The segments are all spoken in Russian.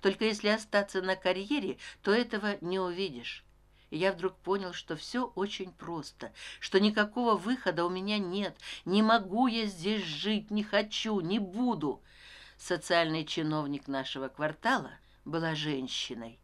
только если остаться на карьере то этого не увидишь. И я вдруг понял что все очень просто что никакого выхода у меня нет. Не могу я здесь жить не хочу не буду. Социальный чиновник нашего квартала была женщиной.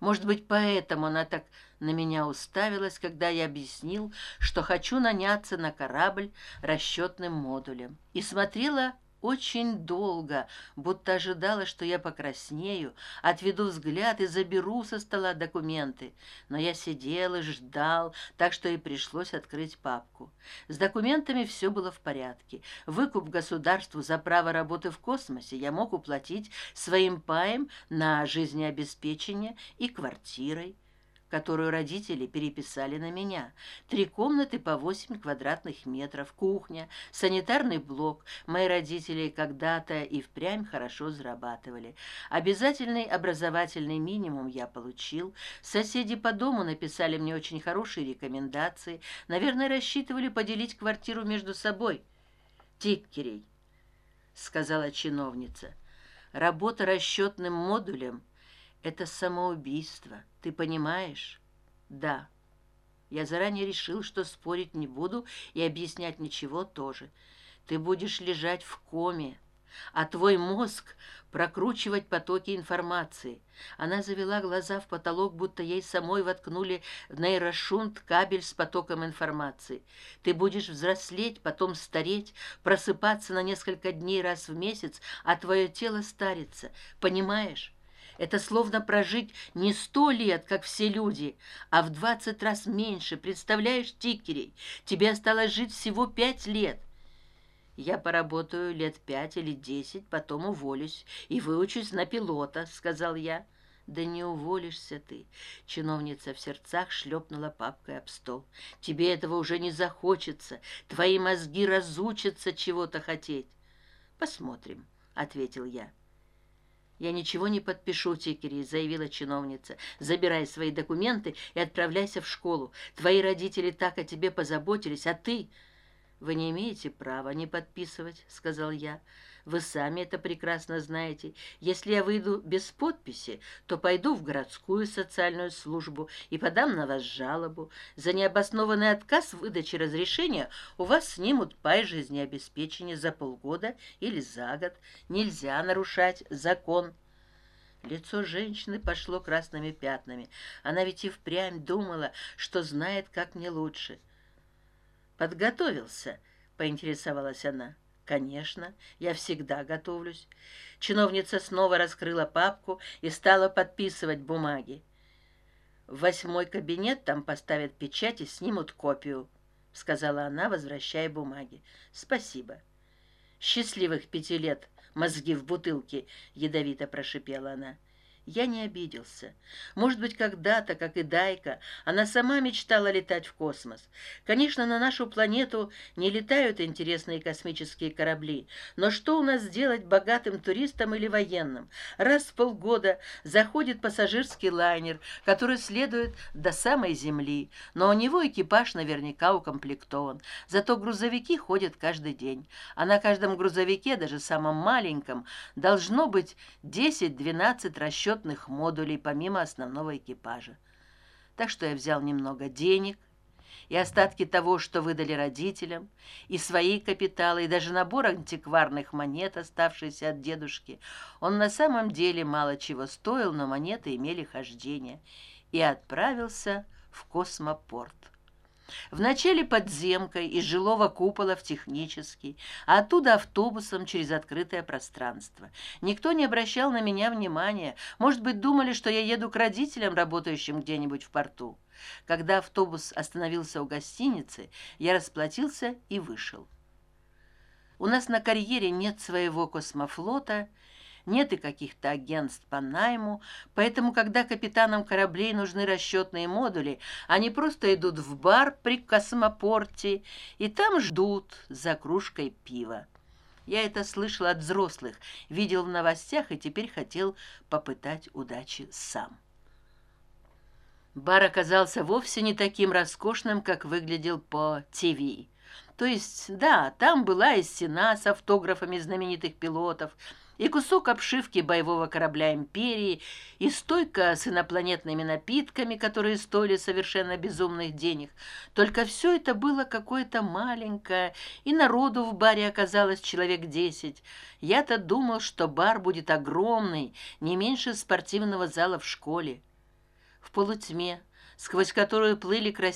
Может быть поэтому она так на меня уставилась когда я объяснил что хочу наняться на корабль расчетным модулем. И смотрела очень долго будто ожидала что я покраснею отведу взгляд и заберу со стола документы. Но я сидел и ждал так что и пришлось открыть папку. С документами все было в порядке. Выкуп государству за право работы в космосе я мог уплатить своим паем на жизнеобеспечение и квартирой которую родители переписали на меня. Три комнаты по восемь квадратных метров кухня санитарный блок. Мои родители когда то и впрямь хорошо зарабатывали. Обязательный образовательный минимум я получил. Соседи по дому написали мне очень хорошие рекомендации. Наверное рассчитывали поделить квартиру между собой. Тиккерей сказала чиновница. Работа расчетным модулем это самоубийство ты понимаешь? Да. Я заранее решил что спорить не буду и объяснять ничего тоже. Ты будешь лежать в коме а твой мозг прокручивать потоки информации. Она завела глаза в потолок будто ей самой воткнули в нейрошунт кабель с потоком информации. Ты будешь взрослеть потом стареть просыпаться на несколько дней раз в месяц а твое тело старится понимаешь это словно прожить не сто лет как все люди а в двадцать раз меньше. Представляешь тикерей тебе осталось жить всего пять лет. Я поработаю лет пять или десять потом уволюсь и выучусь на пилота сказал я. Да не уволишься ты. Чиновница в сердцах шлепнула папкой об стол. Тебе этого уже не захочется. Твои мозги разучатся чего то хотеть. Посмотрим ответил я я ничего не подпишу тикери заявила чиновница. Забирай свои документы и отправляйся в школу. Твои родители так о тебе позаботились а ты вы не имеете права не подписывать сказал я вы сами это прекрасно знаете. Если я выйду без подписи то пойду в городскую социальную службу и подам на вас жалобу. За необоснованный отказ в выдаче разрешения у вас снимут пай жизнеобеспечения за полгода или за год. Нельзя нарушать закон. Лицо женщины пошло красными пятнами. Она ведь и впрямь думала что знает как мне лучше. Подготовился поинтересовалась она конечно я всегда готовлюсь чиновница снова раскрыла папку и стала подписывать бумаги. Восьмой кабинет там поставят печать и снимут копию сказала она возвращая бумаги. Спасибо счастливых пяти лет мозги в бутылке ядовито прошипела она я не обиделся. Может быть когда то как и дайка она сама мечтала летать в космос. Конечно на нашу планету не летают интересные космические корабли но что у нас сделать богатым туристам или военным? Раз в полгода заходит пассажирский лайнер который следует до самой земли но у него экипаж наверняка укомплектован. Зато грузовики ходят каждый день а на каждом грузовике даже самом маленьком должно быть десять двенадцать расчетов расчетных модулей помимо основного экипажа. Так что я взял немного денег и остатки того что выдали родителям и свои капиталы и даже набор антикварных монет оставшиеся от дедушки. Он на самом деле мало чего стоил но монеты имели хождение и отправился в космопорт вначале подземкой из жилого купола в технический а оттуда автобусом через открытое пространство. Никто не обращал на меня внимания. Может быть думали что я еду к родителям работающим где нибудь в порту. Когда автобус остановился у гостиницы я расплатился и вышел. У нас на карьере нет своего космофлота нет и каких-то агентств по найму. Поэтому когда капитанам кораблей нужны расчетные модули они просто идут в бар при космопорте и там ждут за кружкой пива. Я это слышал от взрослых видел в новостях и теперь хотел попытать удачи сам. Бар оказался вовсе не таким роскошным как выглядел по тв то есть да там была и стена с автографами знаменитых пилотов и кусок обшивки боевого корабля империи и стойка с инопланетными напитками которые стоили совершенно безумных денег. Только все это было какое то маленькое и народу в баре оказалось человек десять. Я то думал что бар будет огромный не меньше спортивного зала в школе. В полутьме сквозь которую плыли красивые